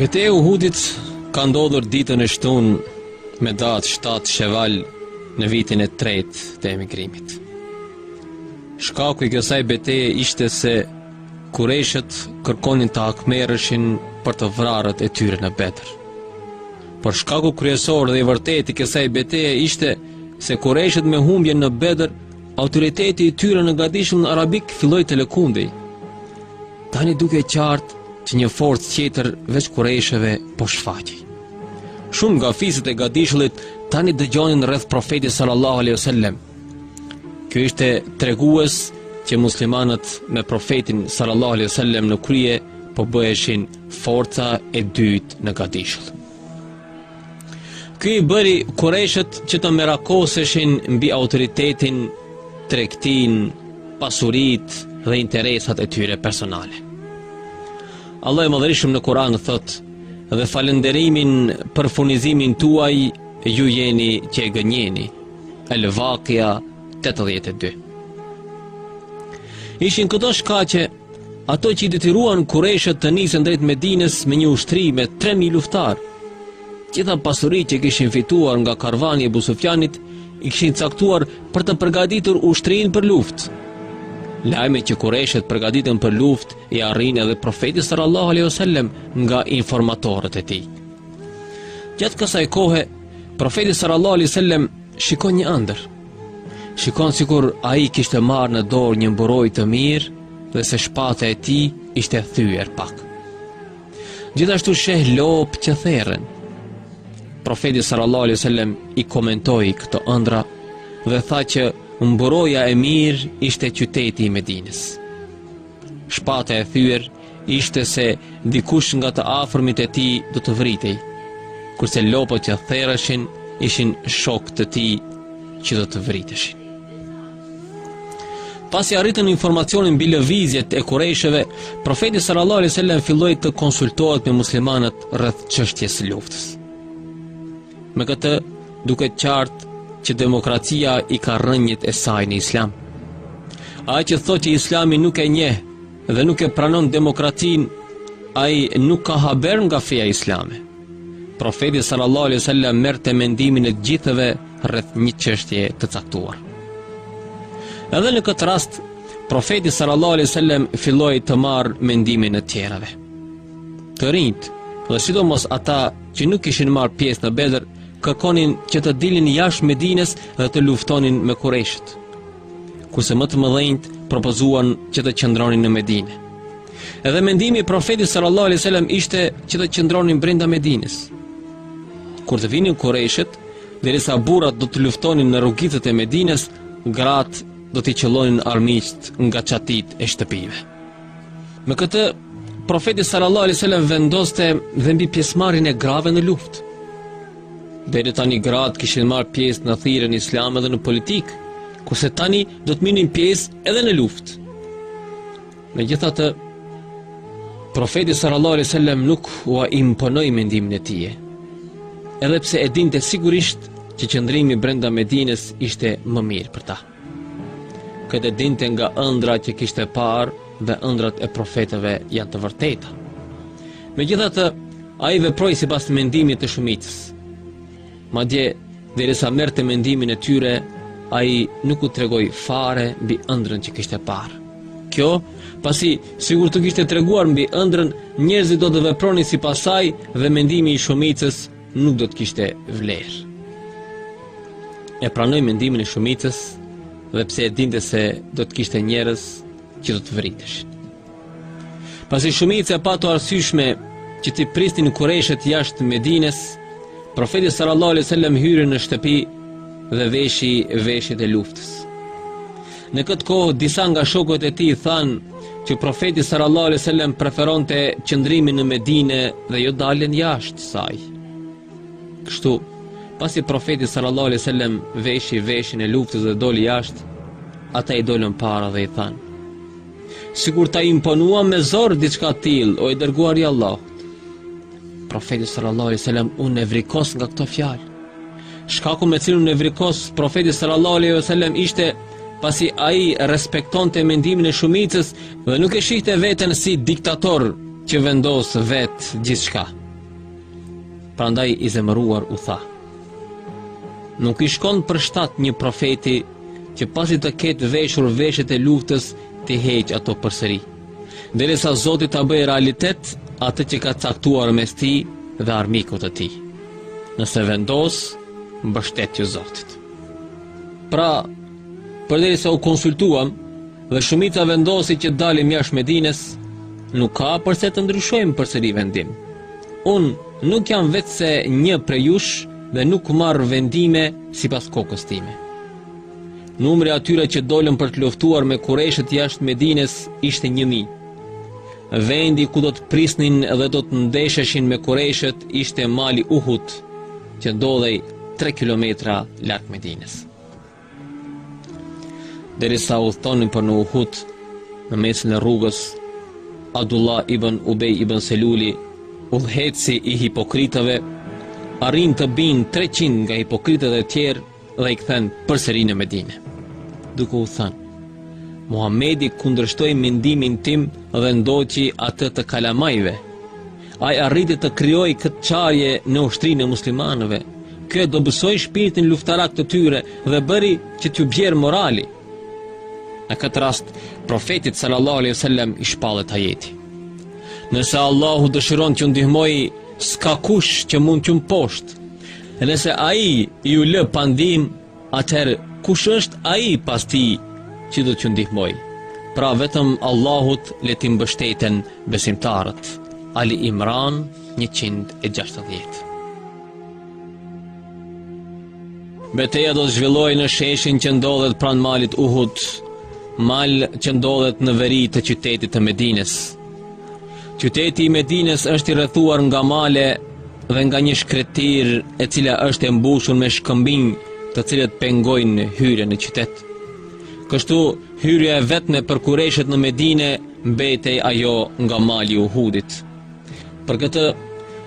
Beteja e Uhudit ka ndodhur ditën e shtunë me datë 7 sheval në vitin e tretë të emigrimit. Shkaku i kësaj beteje ishte se kurejshët kërkonin të hakmerreshin për të vrarët e tyre në Bedër. Por shkaku kryesor dhe i vërtetë i kësaj beteje ishte se kurejshët me humbjen në Bedër Autoriteti i tyre në gadishullin Arabik filloi të lëkundej. Tani dukej qartë që një forcë tjetër veç kurejshëve po shfaqej. Shumë nga fiset e gadishullit tani dëgjonin rreth profetit sallallahu alaihi wasallam. Kjo ishte tregues që muslimanët me profetin sallallahu alaihi wasallam në krye po bëheshin forca e dytë në gadishull. Kjo i bëri kurejshët që të merakoseshin mbi autoritetin, tregtinë, pasuritë dhe interesat e tyre personale. Allahu i madhërishëm në Kur'an thotë dhe falënderimin për furnizimin tuaj ju jeni që e gënjeni. El Vakia 82 Ishin këto shkaqe Ato që i detyruan kurejshët të nisen drejt Medinës me një ushtri me 3000 luftëtarë. Gjitha pasuritë që kishin fituar nga karvani i Ebu Sufjanit i kishin caktuar për të përgatitur ushtrinë për luftë. Lajmet që kurejshët përgatiten për luftë i arrijnë edhe profetit sallallahu alejhi wasallam nga informatorët e tij. Gjatë kësaj kohe, profeti sallallahu alejhi wasallam shikon një ëndërr. Shikon sikur ai kishte marrë në dorë një mburojë të mirë dhe se shpata e tij ishte thyer pak. Gjithashtu sheh lopë që therren. Profeti sallallahu alaihi wasallam i komentoi këto ëndrra dhe tha që mburoja e mirë ishte qyteti i Medinës. Shpata e thyer ishte se dikush nga të afërmit e tij do të vritej, kurse lopët që therreshin ishin shokë të tij që do të vriteshin. Pasi arritën informacionet mbi lëvizjet e kurejshëve, profeti sallallahu alaihi wasallam filloi të konsultohet me muslimanët rreth çështjes së luftës. Me këtë duket qartë që demokracia i ka rrënjët e saj në islam. Ai që thotë që islami nuk e njeh dhe nuk e pranon demokracinë, ai nuk ka haber nga feja islame. Profeti sallallahu alaihi wasallam merrte mendimin e të gjithëve rreth një çështjeje të caktuar. Edhe në këtë rast, profeti sallallahu alaihi wasallam filloi të marrë mendimin e të tjerëve. Të rinjtë, dhe sidomos ata që nuk kishin marrë pjesë në Bedër, kërkonin që të dilin jashtë Medinës dhe të luftonin me Kurejshët. Kurse më të mëdhenjtë propozuan që të qëndronin në Medinë. Edhe mendimi i Profetit sallallahu alaihi wasallam ishte që të qëndronin brenda Medinës. Kur të vinin Kurejshët, derisa burrat do të luftonin në rrugicat e Medinës, gratë do t'i qëllonin armiqtë nga çatitë e shtëpive. Me këtë, profeti sallallahu alaihi wasallam vendoste dhe mbi pjesëmarrjen e grave në luftë. Deri tani gratë kishin marrë pjesë në thirrjen në islam edhe në politikë, kurse tani do të merrnin pjesë edhe në luftë. Megjithatë, profeti sallallahu alaihi wasallam nuk ua imponoi mendimin e tij. Edhe pse e dinte sigurisht që qëndrimi brenda Medinës ishte më mirë për ta. Këtë e dinte nga ëndrra që kishte parë dhe ëndrrat e profetëve janë të vërteta. Megjithatë, ai veproi sipas mendimit të shumicës. Madje, derisa merrte mendimin e tyre, ai nuk u tregoi fare mbi ëndrrën që kishte parë. Kjo, pasi sikur t'u kishte treguar mbi ëndrrën, njerëzit do të vepronin sipas saj dhe mendimi i shumicës nuk do të kishte vlerë. E pranoi mendimin e shumicës dhe pse e dinte se do të kishte njerëz që do të vriteshin. Pasi shumica e pa të arsyeshme që t'i prisnin kurejshët jashtë Medinës, profeti sallallahu alaihi wasallam hyri në shtëpi dhe veshi veshjet e luftës. Në këtë kohë disa nga shokët e tij thanë që profeti sallallahu alejhi ue sellem preferonte qëndrimin në Medinë dhe jo daljen jashtë saj. Kështu, pasi profeti sallallahu alejhi ue sellem veshi veshjen e luftës dhe doli jashtë, ata i dolën para dhe i thanë: Sikur ta imponuam me zor diçka të tillë, o i dërguari i Allahut. Profeti sallallahu alejhi ue sellem u nevrikos nga këto fjalë. Shkaku me të cilin u nevrikos profeti sallallahu alaihi wasallam ishte pasi ai respektonte mendimin e shumicës dhe nuk e shihte veten si diktator që vendos vetë gjithçka. Prandaj i zemëruar u tha: Nuk i shkon për shtat një profeti që pasi të ketë veshur veshjet e luftës t'i heqë ato përsëri. Derisa Zoti ta bëjë realitet atë që ka caktuar mes tij dhe armikut të tij. Nëse vendos, mbështetju Zotit. Pra, përderisa u konsultuam dhe shumica vendosi që të dalim jashtë Medinës, nuk ka përse të ndryshojmë përsëri vendim. Unë nuk jam veçse një prej jush dhe nuk marr vendime sipas kokës time. Numri i atyre që dolën për të luftuar me kurejshët jashtë Medinës ishte një mijë. Vendi ku do të prisnin dhe do të ndesheshin me kurejshët ishte mali Uhud, që ndodhej 3 kilometra larg Medinës. Derisa udhëtonin për në Uhud, në mesin e rrugës, Abdullah ibn Ubej ibn Seluli, udhëheqësi i hipokritëve, arrin të bindë 300 nga hipokritët e tjerë, dhe i kthen përsëri në Medinë, duke u thënë: Muhamedi kundërshtoi mendimin tim dhe ndoqi atë të kalamajve. Ai arriti të krijojë këtë çarje në ushtrinë e muslimanëve. Kjo e dobësoi shpirtin luftarak të tyre dhe bëri që t'u bjerë morali. Në këtë rast, profetit sallallahu alaihi wasallam i shpallet ajeti. Nëse Allahu dëshiron t'ju ndihmojë, s'ka kush që mund t'ju mposhtë. Nëse ai ju lë pa ndihmë, atëherë kush është ai pas tij që do t'ju ndihmojë? Pra vetëm Allahut le t'i mbështeten besimtarët. Ali Imran 160. Beteja do të zhvillohej në sheshin që ndodhet pranë malit Uhud, mal që ndodhet në veri të qytetit të Medinës. Qyteti i Medinës është i rrethuar nga male dhe nga një shkretëtirë e cila është e mbushur me shkëmbinj të cilët pengojnë hyrjen në qytet. Kështu, hyrja e vetme për kurejshët në Medinë mbetej ajo nga mali i Uhudit. Për këtë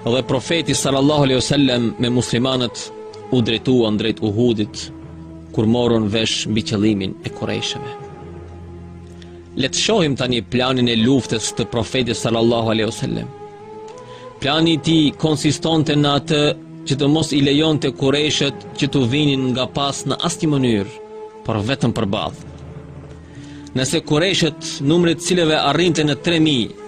dhe profeti sallallahu alaihi wasallam me muslimanët u drejtuan drejt Uhudit kur morën vesh mbi qëllimin e kurejshëve. Le të shohim tani planin e luftës të profetit sallallahu alaihi wasallam. Plani i tij konsistonte në atë që të mos i lejonte kurejshët që t'u vinin nga pas në asnjë mënyrë, por vetëm përballë. Nëse kurejshët, numri i të cilëve arrinte në 3000,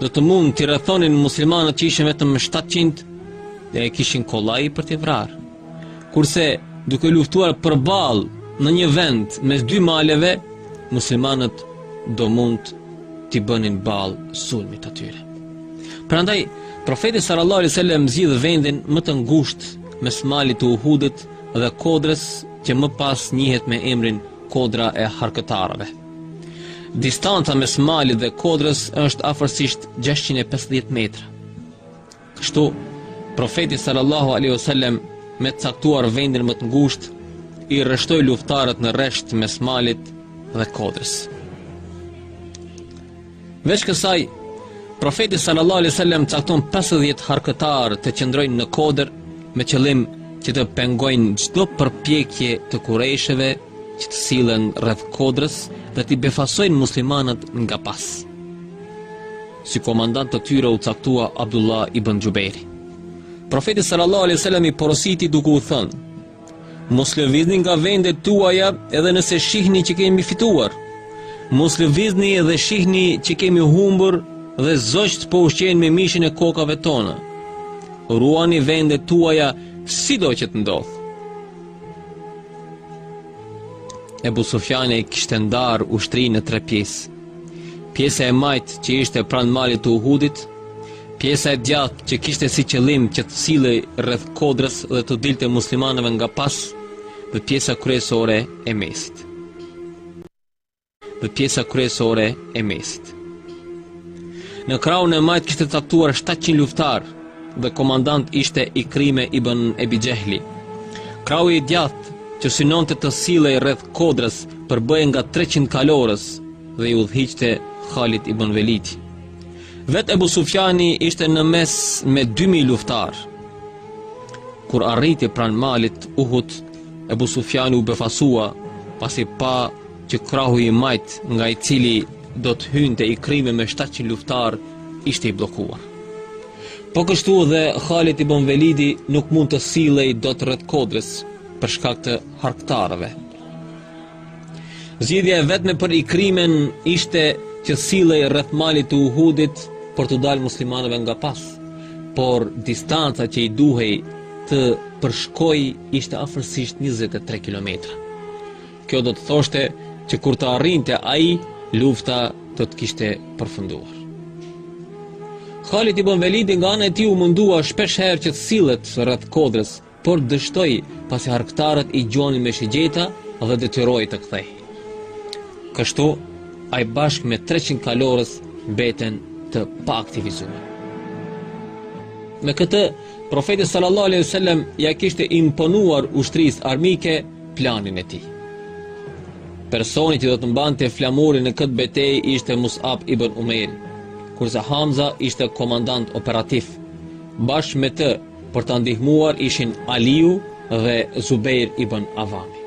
do të mund t'i rrethonin muslimanët që ishin vetëm 700 do e kishin kollaj për t'i vrarë. Kurse, duke luftuar përballë në një vend mes dy maleve, muslimanët do mund t'i bënin ballë sulmit të tyre. Prandaj, profeti sallallahu alaihi wasallam zgjedh vendin më të ngushtë mes malit të Uhudit dhe kodrës, që më pas njihet me emrin Kodra e Harkëtarëve. Distanca mes malit dhe kodrës është afërsisht 650 metra. Kështu, Profeti sallallahu alaihi wasallam me caktuar vendin më të ngushtë i rreshtoi luftarët në rresht mes malit dhe kodrës. Veç kësaj, Profeti sallallahu alaihi wasallam cakton 50 harkëtarë të qëndrojnë në kodër me qëllim që të pengojnë çdo përpjekje të kurejshëve që të sillen rreth kodrës dhe t'i befasojnë muslimanët nga pas. Si komandant të tyre u caktua Abdullah ibn Xhubejri. Profeti sallallahu alejhi wasallam i porositi duke u thënë: Mos lëvizni nga vendet tuaja edhe nëse shihni që kemi fituar. Mos lëvizni edhe shihni që kemi humbur dhe zogjtë po ushqehen me mishin e kokave tona. Ruani vendet tuaja sido që të ndodhë. Ebu Sufjani e kishte ndarë ushtrinë në tre pjesë. Pjesa e majtë që ishte pranë malit të Uhudit, pjesa e djathtë që kishte si qëllim që të sillej rreth kodrës dhe t'u dilte muslimanëve nga pas, dhe pjesa kryesore e mesit. Dhe pjesa kryesore e mesit. Në krahun e majtë kishte caktuar 700 luftarë dhe komandant ishte Ikrime ibn Ebi Xhehli. Krahu i djathtë që synonte të sillej rreth kodrës përbëhej nga 300 kalorës dhe i udhëhiqte Halid ibn Velidi. Vetë Ebu Sufjani ishte në mes me 2000 luftarë. Kur arriti pranë malit Uhud, Ebu Sufjani u befasua, pasi pa që krahu i majtë nga i cili do të hynte Ikrime me 700 luftarë ishte i bllokuar. Po kështu dhe Halid ibn Velidi nuk mund të sillej dot rreth kodrës për shkak të harkëtarëve. Zgjidhja e vetme për Ikrimen ishte që sillej rreth malit të Uhudit për t'u dalë muslimanëve nga pas. Por distanca që i duhej të përshkoj ishte afërsisht 23 km. Kjo do të thoshte që kur të arrinte ai, lufta do të kishte përfunduar. Halid ibn Velidi nga ana e tij u mundua shpesh herë që të sillet rreth kodrës por dështoi pasi harkëtarët e gjuanin me shigjeta dhe detyroi të kthehej. Kështu, ai bashkë me 300 kalorës mbetën të paaktivizuar. Me këtë, Profeti sallallahu alaihi wasallam ia kishte imponuar ushtrisë armike planin e tij. Personi që do të mbante flamurin në këtë betejë ishte Musab ibn Umejr, kurse Hamza ishte komandant operativ, bashkë me të Për ta ndihmuar ishin Aliu dhe Zubejr ibn Avami.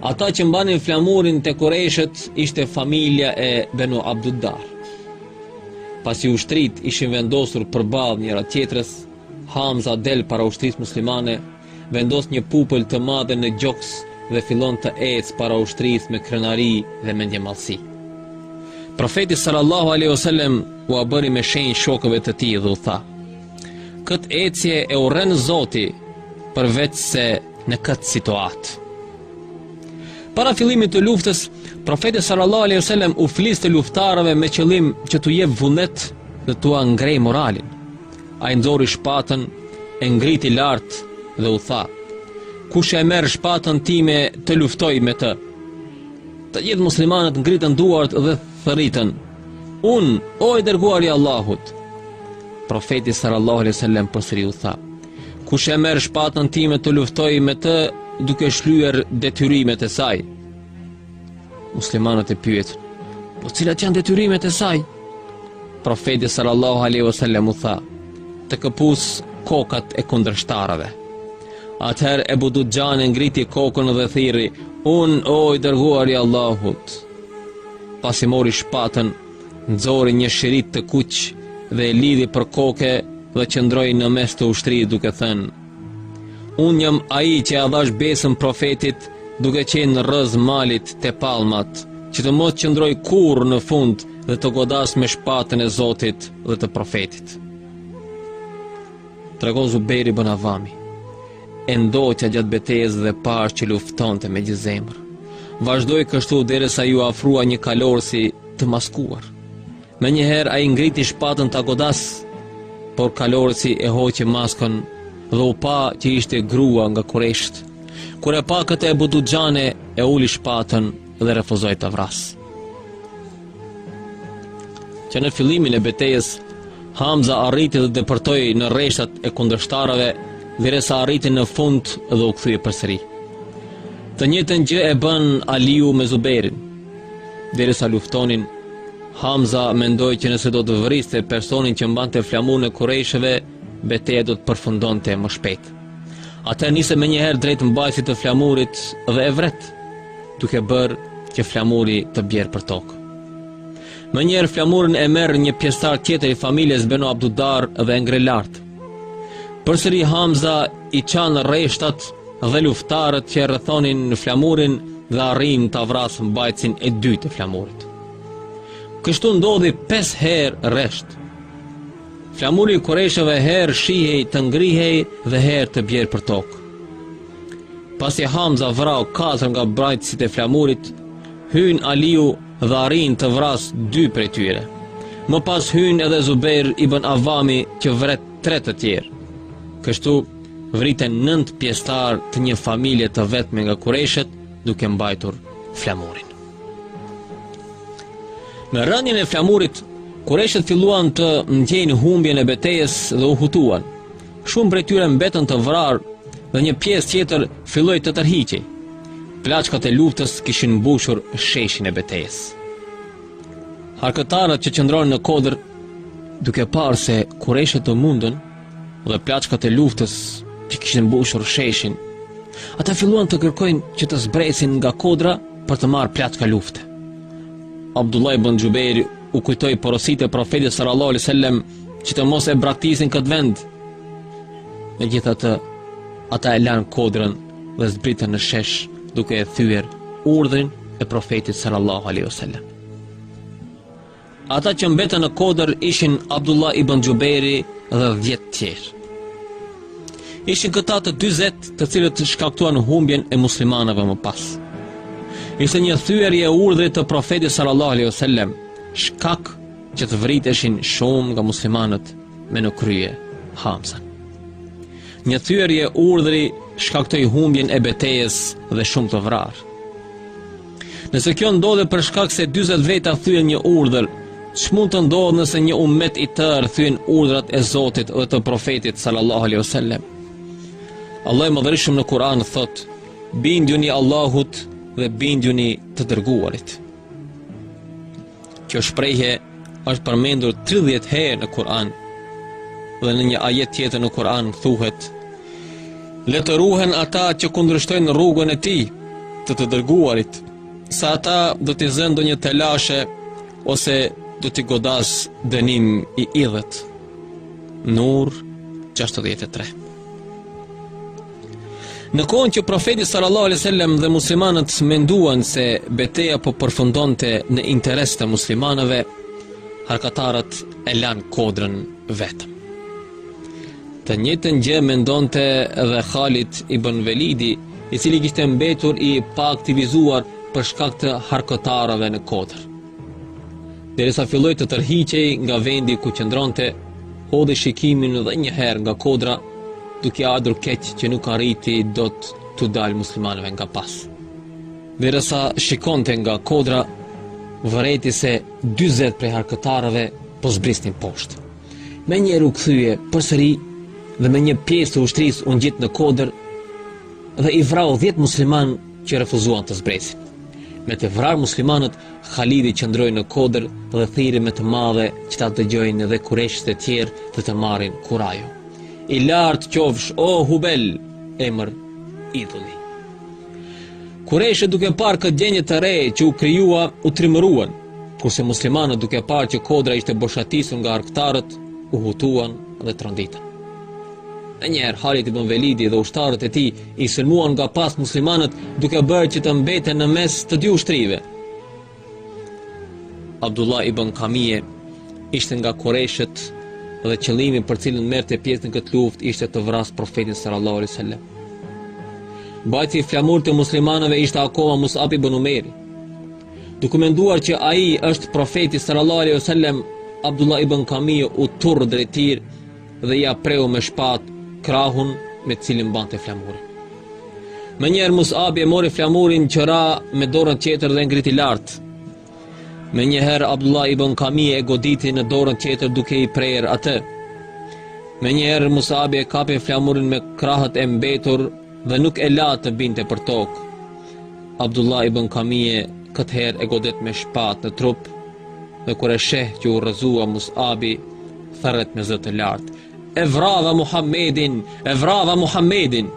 Ata që mbanin flamurin te kurejshët ishte familja e Benu Abduddar. Pasi ushtritë ishin vendosur përballë njëra-tjetrës, Hamza del para ushtrisë muslimane, vendos një pupël të madhe në gjoks dhe fillon të ecë para ushtrisë me krenari dhe me mendjemadhësi. Profeti sallallahu alejhi ue sellem ua bëri me shenjë shokëve të tij dhe u tha, Këtë ecje e urren Zoti përveçse në këtë situatë. Para fillimit të luftës, profeti sallallahu alejhi ue sellem u fliste luftëtarëve me qëllim që t'u jepte vullnet dhe t'ua ngrejë moralin. Ai nxori shpatën, e ngriti lart dhe u tha: Kush e merr shpatën time të luftojë me të. Të gjithë muslimanët ngritën duart dhe thërritën. Unë, o i dërguari i Allahut, profeti sallallahu alaihi wasallam përsëri u tha, kush e merr shpatën time të luftojë me të duke shlyer detyrimet e saj. Muslimanët e pyetën, po cilat janë detyrimet e saj? Profeti sallallahu alaihi wasallam u tha, të këpusë kokat e kundërshtarëve. Atëherë Ebu Duxhane ngriti kokën dhe thirri, unë o i dërguari i Allahut, Pasi mori shpatën, nxori një shirit të kuq dhe e lidhi për koke dhe qëndroi në mes të ushtrisë duke thënë: Unë jam ai që ia dhashë besën profetit duke qenë rrëzë malit te palmat, që të mos qëndroj kurrë në fund dhe të godas me shpatën e Zotit dhe të profetit. Tregon Zubejr ibn Avami. E ndoqa gjatë betejës dhe pashë që luftonte me gjithë zemër. Vazhdoi kështu derisa iu afrua një kalorësi të maskuar. Menjëherë ai ngriti shpatën ta godas, por kalorësi e hoqi maskën dhe u pa që ishte grua nga kurejshët. Kur e pa këtë Ebu Duxhane, e uli shpatën dhe refuzoi të vrasë. Që në fillimin e betejës, Hamza arriti dhe depërtoi në rreshtat e kundërshtarëve, derisa arriti në fund dhe u kthye përsëri. Të njëjtën gjë e bën Aliu me Zubejrin, derisa luftonin, Hamza mendoi që nëse do të vriste personin që mbante flamurin e kurejshëve, beteja do të përfundonte më shpejt. Atëherë niset menjëherë drejt mbajtësit të flamurit dhe e vret. duke bërë që flamuri të bjerë për tokë. Menjëherë flamurin e merr një pjesëtar tjetër i familjes Benu Abdudar dhe e ngre lart. Përsëri Hamza i çan rreshtat dhe luftëtarët që e rrethonin flamurin dhe arrin ta vrasë mbajtësin e dytë të flamurit. Kështu ndodhi pesë herë rresht. Flamuri i kurejshëve herë shihej të ngrihej dhe herë të bjerë për tokë. Pasi Hamza vrau 4 nga mbajtësit e flamurit, hyn Aliu dhe arrin të vrasë 2 prej tyre. Më pas hyn edhe Zubejr ibn Avami që vret 3 të tjerë. Kështu vriten 9 pjesëtarë të një familjeje të vetme nga Kurejshët duke mbajtur flamurin. Me rënien e flamurit, Kurejshët filluan të ndiejnë humbjen e betejës dhe u hutuan. Shumë prej tyre mbetën të vrarë dhe një pjesë tjetër filloi të tërhiqej. Plaçkat e luftës kishin mbushur sheshin e betejës. Harkëtarët që qëndronin në kodër, duke parë se kurejshët u mundën dhe plaçkat e luftës që kishin mbushur sheshin, ata filluan të kërkojnë që të zbresin nga kodra për të marrë plaçka lufte. Abdullah ibn Xhubejri u kujtoi porositë e Profetit sallallahu alaihi wasallam që të mos e braktisin këtë vend. Megjithatë, ata e lanë kodrën dhe zbritën në shesh duke e thyer urdhrin e Profetit sallallahu alaihi wasallam. Ata që mbetën në kodër ishin Abdullah ibn Xhubejri dhe 10 të tjerë. Ishin këta të 40 të cilët shkaktuan humbjen e muslimanëve më pas. Ishte një thyerje e urdhrit të profetit sallallahu alaihi wasallam, shkak që të vriteshin shumë nga muslimanët me në krye Hamzan. Një thyerje urdhri shkaktoi humbjen e betejës dhe shumë të vrarë. Nëse kjo ndodhi për shkak se 40 veta thyejnë një urdhër, ç'mund të ndodhë nëse një umet i tërë thyen urdhrat e Zotit dhe të profetit sallallahu alaihi wasallam? Allahu i madhërishëm në Kur'an thotë: "Bindjuni Allahut dhe bindjuni të dërguarit." Kjo shprehje është përmendur 30 herë në Kur'an. Dhe në një ajet tjetër në Kur'an thuhet: Le të ruhen ata që kundërshtojnë rrugën e tij, të të dërguarit, se ata do t'i zërë ndonjë telashe ose do t'i godasë dënim i idhët. Nur 63. Në kohën që profeti sallallahu alejhi dhe sellem dhe muslimanët menduan se beteja po përfundonte në interes të muslimanëve, harkatarët e lanë kodrën vetëm. Të njëjtën gjë mendonte edhe Khalid ibn Velidi, i cili kishte mbetur i paaktivizuar për shkak të harkatarëve në kodër. Derisa filloi të tërhiqej nga vendi ku qëndronte, hodhi shikimin edhe një herë nga kodra, duke i ardhur keq që nuk arriti dot t'u dalë muslimanëve nga pas. Derisa shikonte nga kodra, vërejti se 40 prej harkëtarëve po zbrisnin poshtë. Menjëherë u kthye përsëri dhe me një pjesë të ushtrisë u ngjit në kodër dhe i vrau 10 muslimanë që refuzuan të zbresin. Me të vrarë muslimanët, Khalidi qëndroi në kodër dhe thirri me të madhe që ta dëgjojnë dhe kureshët e tjerë dhe të marrin kurajo. I lartë qofsh, o Hubel, emër idhulli. Kureshët duke parë këtë gjendje të re që u krijua, u trimëruan, kurse muslimanët duke parë që kodra ishte boshatisur nga harkëtarët, u hutuan dhe u tronditën. Menjëherë, Khalid ibn Velidi dhe ushtarët e tij I sulmuan nga pas muslimanët duke bërë që të mbeten në mes të dy ushtrive. Abdullah ibn Kamije ishte nga kureshët dhe qëllimi për të cilin merrte pjesë në këtë luftë ishte të vrasë profetin sallallahu alaihi wasallam. Mbajtësi i flamurit të muslimanëve ishte akoma Musab ibn Umeri. Duke menduar që ai është profeti sallallahu alaihi wasallam, Abdullah ibn Kamije u turr drejt tij dhe ia preu me shpatë krahun me të cilin mbante flamurin. Menjëherë Musabi e mori flamurin që ra me dorën tjetër dhe e ngriti lart. Menjëherë Abdullah ibn Kamije e goditi në dorën tjetër duke i prerë atë. Menjëherë Musabi e kapi flamurin me krahët e mbetur dhe nuk e la të binte për tokë. Abdullah ibn Kamije këtë herë e godet me shpatë në trup Dhe kur e sheh që u rrëzua Mus'abi, thërret me zë të lartë, "E vrava Muhammedin, e vrava Muhammedin!"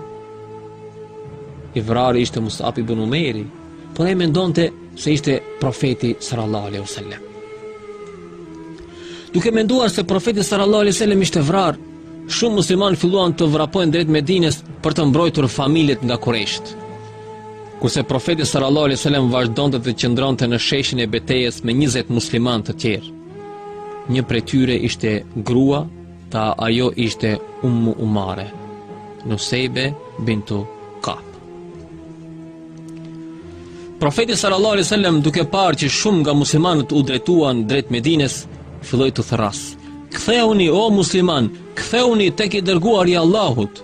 I vrari ishte Mus'ab ibn Umeri, por ai mendonte se ishte profeti sallallahu alaihi wasallam. Duke menduar se profeti sallallahu alaihi wasallam ishte vrarë, shumë muslimanë filluan të vrapojnë drejt Medinës për të mbrojtur familjet nga kureshët. Kurse profeti sallallahu alaihi wasallam vazhdonte të qëndronte në sheshin e betejës me 20 muslimanë të tjerë. Një prej tyre ishte grua, ajo ishte Ummu Umare, Nusejbe bintu Kab. Profeti sallallahu alaihi wasallam duke parë që shumë nga muslimanët u drejtuan drejt Medinës, filloi të thërrasë. Kthehuni o muslimanë, kthehuni tek i dërguari i Allahut.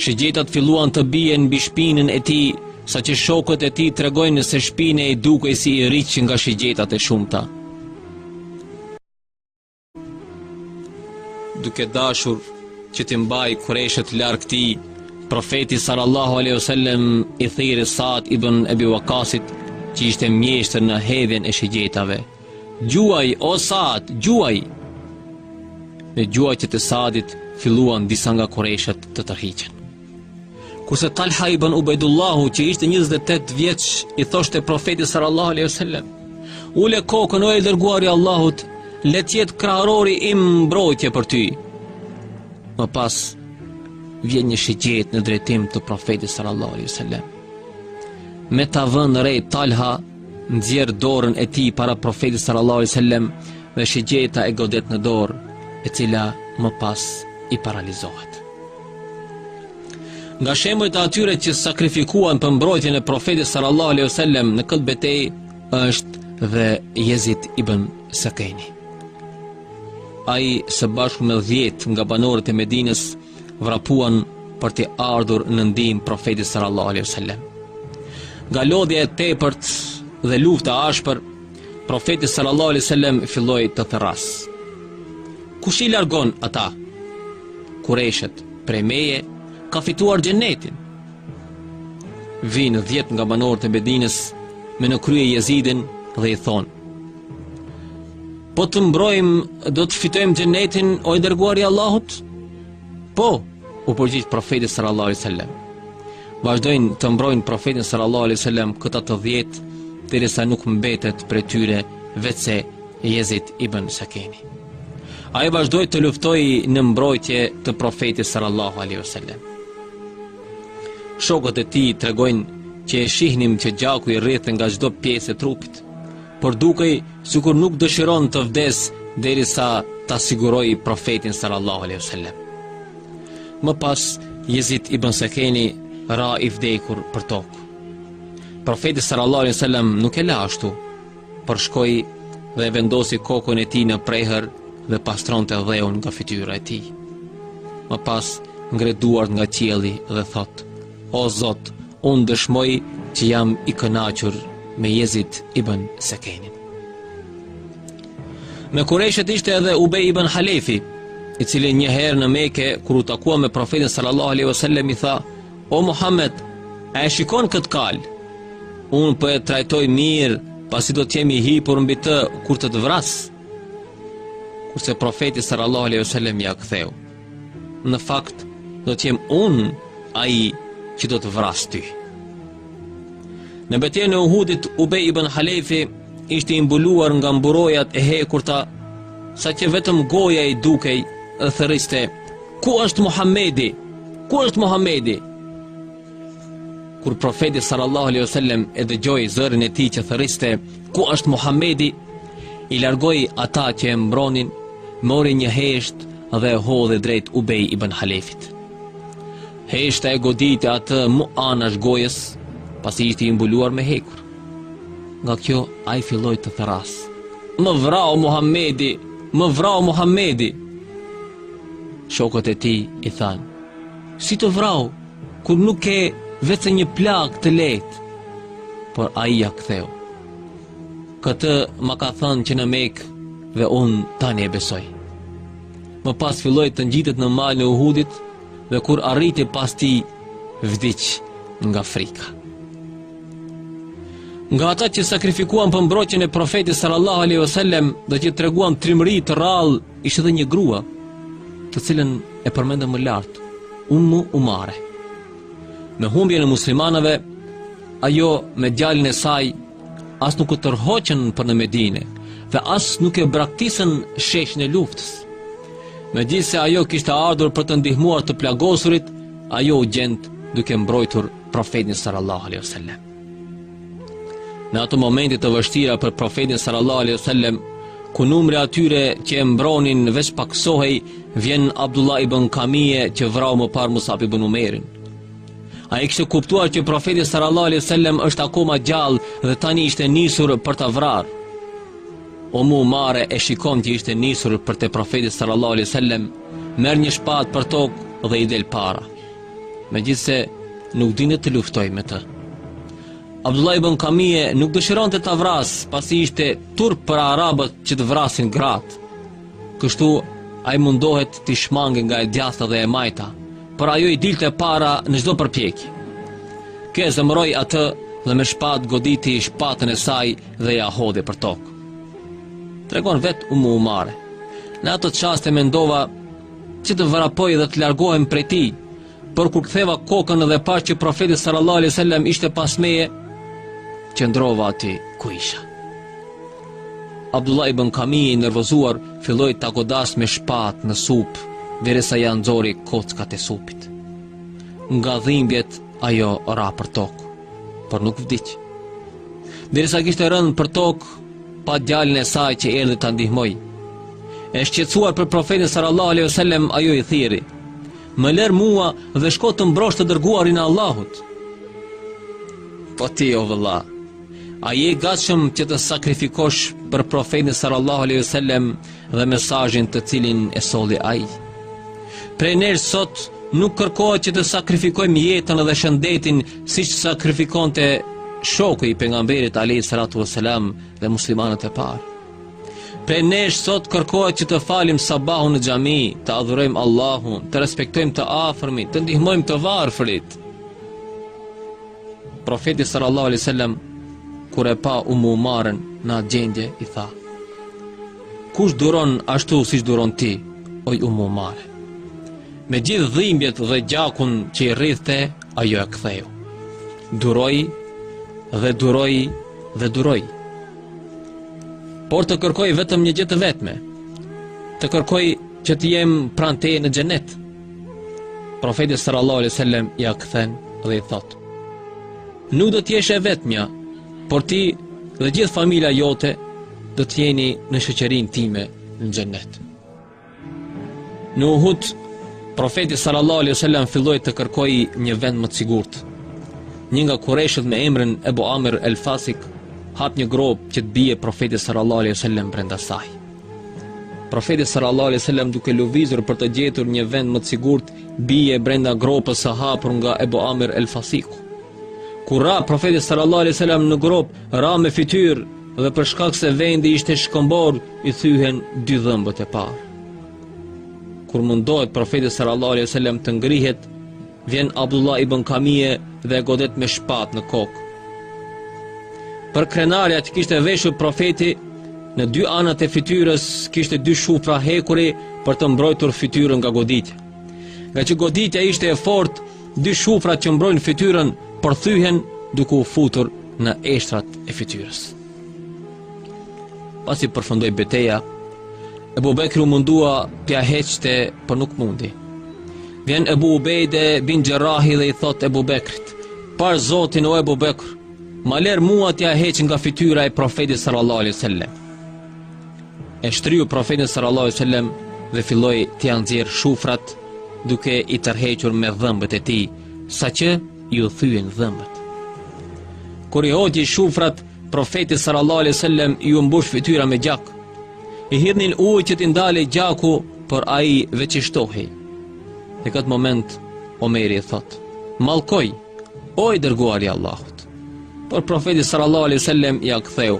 Shigjetat filluan të bien mbi shpinën e tij, saqë shokët e tij tregojnë se shpina i dukej si iriq nga shigjetat e shumta. Duke dashur që t'i mbajë kurejshët larg tij, Profeti sallallahu alaihi wasallam i thirri Saad ibn Abi Waqasit, që ishte mjeshtër në hedhjen e shigjetave. Gjuaj, o Saad, gjuaj! Me gjuajtjet e Saadit filluan disa nga kurejshët të tërhiqen. Kurse Talha ibn Ubejdullahu që ishte 28 vjeç i thoshte profetit sallallahu alaihi wasallam: "Ule kokën o i dërguari i Allahut, le të jetë krahërori im mbrojtje për ty." Më pas vjen një shigjetë në drejtim të profetit sallallahu alaihi wasallam. Me ta vënë re Talha nxjerr dorën e tij para Profetit sallallahu alaihi wasallam dhe shigjeta e godet në dorë, e cila më pas i paralizohet. Nga shembujt e atyre që sakrifikuan për mbrojtjen e Profetit sallallahu alaihi wasallam në këtë betejë është dhe Jezid ibn Sekeni. Ai së bashku me 10 nga banorët e Medinës vrapuan për t'i ardhur në ndihmë profetit sallallahu alaihi wasallam. Nga lodhja e tepërt dhe lufta e ashpër, profeti sallallahu alaihi wasallam filloi të thërrasë: Kush i largon ata kurejshët prej meje ka fituar xhenetin. Vijnë 10 nga banorët e Medinës me në krye Jezidin dhe i thonë: Po të mbrojmë, do të fitojmë xhenetin, o i dërguari i Allahut? Po, u përgjigj profeti sallallahu alaihi wasallam. Vazhdojnë të mbrojnë profetin sallallahu alaihi wasallam këta të dhjetë, derisa nuk mbetet prej tyre veçse Jezid ibn Sekeni. Ai vazhdoi të luftojë në mbrojtje të profetit sallallahu alaihi wasallam. Shokët e tij tregojnë që e shihnim që gjaku i rridhte nga çdo pjesë e trupit, Por dukej sikur nuk dëshiron të vdesë derisa ta sigurojë profetin sallallahu alaihi wasallam. Më pas Jezid ibn Sekeni ra i vdekur për tokë. Profeti sallallahu alaihi wasallam nuk e la ashtu, por shkoi dhe e vendosi kokën e tij në prehër dhe pastronte dheun nga fytyra e tij. Më pas ngre duart nga qielli dhe thotë: O Zot, unë dëshmoj që jam i kënaqur me Jezid ibn Sekenin. Me kurejshët ishte edhe Ubej ibn Halefi, i cili një herë në Mekë kur u takua me profetin sallallahu alaihi wasallam i tha: "O Muhammed, a e shikon këtë kalë? Unë po e trajtoj mirë, pasi do të jem i hipur mbi të kur të të vras." Kurse profeti sallallahu alaihi wasallam ia ktheu: Në fakt, do të jem unë ai që do të vrasë ty. Në betejën e Uhudit, Ubej ibn Halefi ishte i mbuluar nga mburojat e hekurta, saqë vetëm goja i dukej dhe thërriste, ku është Muhammedi? Ku është Muhammedi? Kur profeti sallallahu alaihi wasallam e dëgjoi zërin e tij që thërriste, "Ku është Muhamedi?" i largoi ata që e mbronin, mori një heshtë dhe e hodhi drejt Ubej ibn Halefit. Heshta e goditi atë mu anash gojës, pasi ishte i mbuluar me hekur. Nga kjo ai filloi të thërrasë. "Më vrau Muhamedi, më vrau Muhamedi!" Shokët e tij i thanë, "Si të vrau?" Kur nuk ke veçse një plagë të lehtë, por ai ia ktheu. Këtë ma ka thënë që në Mekë dhe unë tani e besoj. Më pas filloi të ngjitet në malin e Uhudit dhe kur arriti pas tij vdiq nga frika. Nga ata që sakrifikuan për mbrojtjen e profetit sallallahu alaihi wasallam dhe që treguan trimëri të rrallë, ishte edhe një grua, të cilën e përmendëm më lart. Ummu Umare. Me humbjen e muslimanëve, ajo me djalin e saj as nuk u tërhoqën për në Medinë dhe as nuk e braktisën sheshin e luftës. Megjithëse ajo kishte ardhur për të ndihmuar të plagosurit, ajo u gjend duke mbrojtur profetin sallallahu alaihi wasallam. Në ato momente të vështira për profetin sallallahu alaihi wasallam, ku numri i atyre që e mbronin veç pakësohej, vjen Abdullah ibn Kamije që vrau më parë Musab ibn Umejrin. Ai kishte kuptuar që profeti sallallahu alaihi wasallam është akoma gjallë dhe tani ishte nisur për ta vrarë. Ummu Umare e shikon që ishte nisur për te profeti sallallahu alaihi wasallam, merr një shpatë përtokë dhe i del para. Megjithëse nuk dinte të luftojë me të. Abdullah ibn Kamije nuk dëshironte ta vrasë, pasi ishte turp për arabët që të vrasin gratë. Kështu, ai mundohet t'i shmanget nga e djathta dhe e majta, por ajo i dilte para në çdo përpjekje. Kjo e zemëroi atë dhe me shpatë goditi shpatën e saj dhe ia hodhi përtokë. Tregon vetë Ummu Umare. Në ato çaste mendova Që të vrapoj dhe të largohem prej tij. Por kur ktheva kokën dhe pashë që profeti sallallahu alaihi wasallam ishte pas meje, qëndrova aty ku isha. Abdullah ibn Kamije i nervozuar filloi ta godasë me shpatë në sup, derisa ia nxori kockat e supit. Nga dhimbjet ajo ra përtokë, por nuk vdiq. Derisa kishte rënë përtokë, pa djalin e saj që erdhi ta ndihmojë. E shqetësuar për profetin sallallahu alejhi dhe sellem, ajo i thirri: "Më lër mua dhe shko të mbrosh të dërguarin e Allahut." Po ti o vëlla, a je i gatshëm që të sakrifikosh për profetin sallallahu alejhi dhe sellem dhe mesazhin të cilin e solli ai. Prej nesh sot nuk kërkohet që të sakrifikojmë jetën dhe shëndetin siç sakrifikonte shoku i pejgamberit alayhi salatu vesselam dhe muslimanët e parë. Prej nesh sot kërkohet që të falim sabahun në xhami, të adhurojmë Allahun, të respektojmë të afërmit, të ndihmojmë të varfrit. Profeti sallallahu alaihi wasallam kur e pa Ummu Umarën në atë gjendje i tha: Kush duron ashtu siç duron ti, oj Ummu Umare? Me gjithë dhimbjet dhe gjakun që i rridhte, ajo ia ktheu: Duroj dhe duroj dhe duroj. Por të kërkoj vetëm një gjë të vetme. Të kërkoj që të jem pranë teje në xhenet. Profeti sallallahu alaihi wasallam ia kthen dhe i thotë: Nuk do të jesh e vetmja, por ti dhe gjithë familja jote do të jeni në shoqërinë time në xhennet. Në Uhud, profeti sallallahu alaihi wasallam filloi të kërkojë një vend më të sigurt. Një nga kurejshët me emrin Ebu Amir el-Fasik hap një gropë që të bie profeti sallallahu alaihi wasallam brenda saj. Profeti sallallahu alaihi wasallam duke lëvizur për të gjetur një vend më të sigurt, bie brenda gropës së hapur nga Ebu Amir El Fasiku. Kur ra profeti sallallahu alaihi wasallam në gropë, ra me fytyrë dhe për shkak se vendi ishte shkëmbor, i thyhen dy dhëmbët e parë. Kur mundohet profeti sallallahu alaihi wasallam të ngrihet, Vjen Abdullah ibn Kamije dhe e godet me shpatë në kokë. Përkrenarja që kishte veshur profeti, në dy anët e fytyrës kishte dy shufra hekuri për të mbrojtur fytyrën nga goditja. Ngaqë goditja ishte e fortë, dy shufrat që mbrojnë fytyrën përthyhen duke u futur në eshtrat e fytyrës. Pasi përfundoi beteja, Ebu Bekri u mundua t'ia heqte, por nuk mundi. Vjen Ebu Ubejde bin Xherrahi dhe i thotë Ebu Bekrit, pash Zotin o Ebu Bekr, ma lër mua t'ia heq nga fytyra e profetit sallallahu alaihi wasallam. E shtriu profetin sallallahu alaihi wasallam dhe filloi t'ia nxjerrë shufrat duke i tërhequr me dhëmbët e tij, saqë iu thyen dhëmbët. Kur i hoqi shufrat, profetit sallallahu alaihi wasallam iu mbush fytyra me gjak. I hidhnin ujë që t'i ndalej gjaku, por ai veç i shtohej. Në këtë moment Omeri i thotë: "Mallkoji, o i dërguar i Allahut." Por profeti sallallahu alaihi wasallam ia ktheu: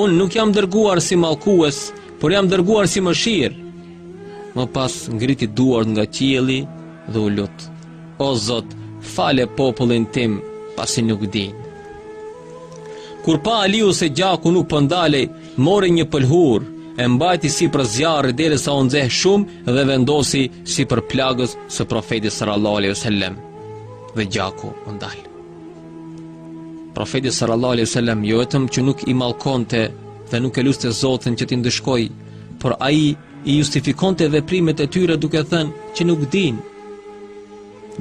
"Unë nuk jam dërguar si mallkues, por jam dërguar si mëshirë." Më pas ngriti duart nga qielli dhe u lut: "O Zot, fale popullin tim, pasi nuk dinë." Kur pa Aliu se gjaku nuk po ndalej, Mori një pëlhurë, e mbajti sipër zjarrit derisa u nxeh shumë dhe e vendosi sipër plagës së Profetit sallallahu alaihi wasallam. Dhe gjaku u ndal. Profeti sallallahu alaihi wasallam jo vetëm që nuk i mallkonte dhe nuk e luste Zotin që t'i ndëshkojë, por ai i justifikonte veprimet e tyre duke thënë që nuk dinë.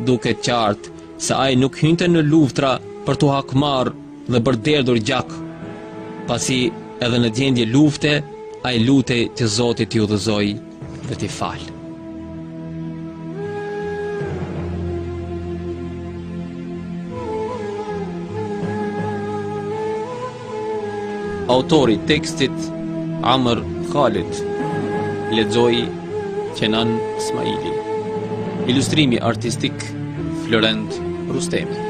Duket qartë se ai nuk hynte në luftra për t'u hakmarrë dhe për të derdhur gjak, pasi edhe në gjendje lufte ai lutej që Zoti t'i udhëzojë dhe t'i falë. Autori tekstit Amr Khalid Ledzoj Kenan Smajli Ilustrimi artistik Florent Rustemi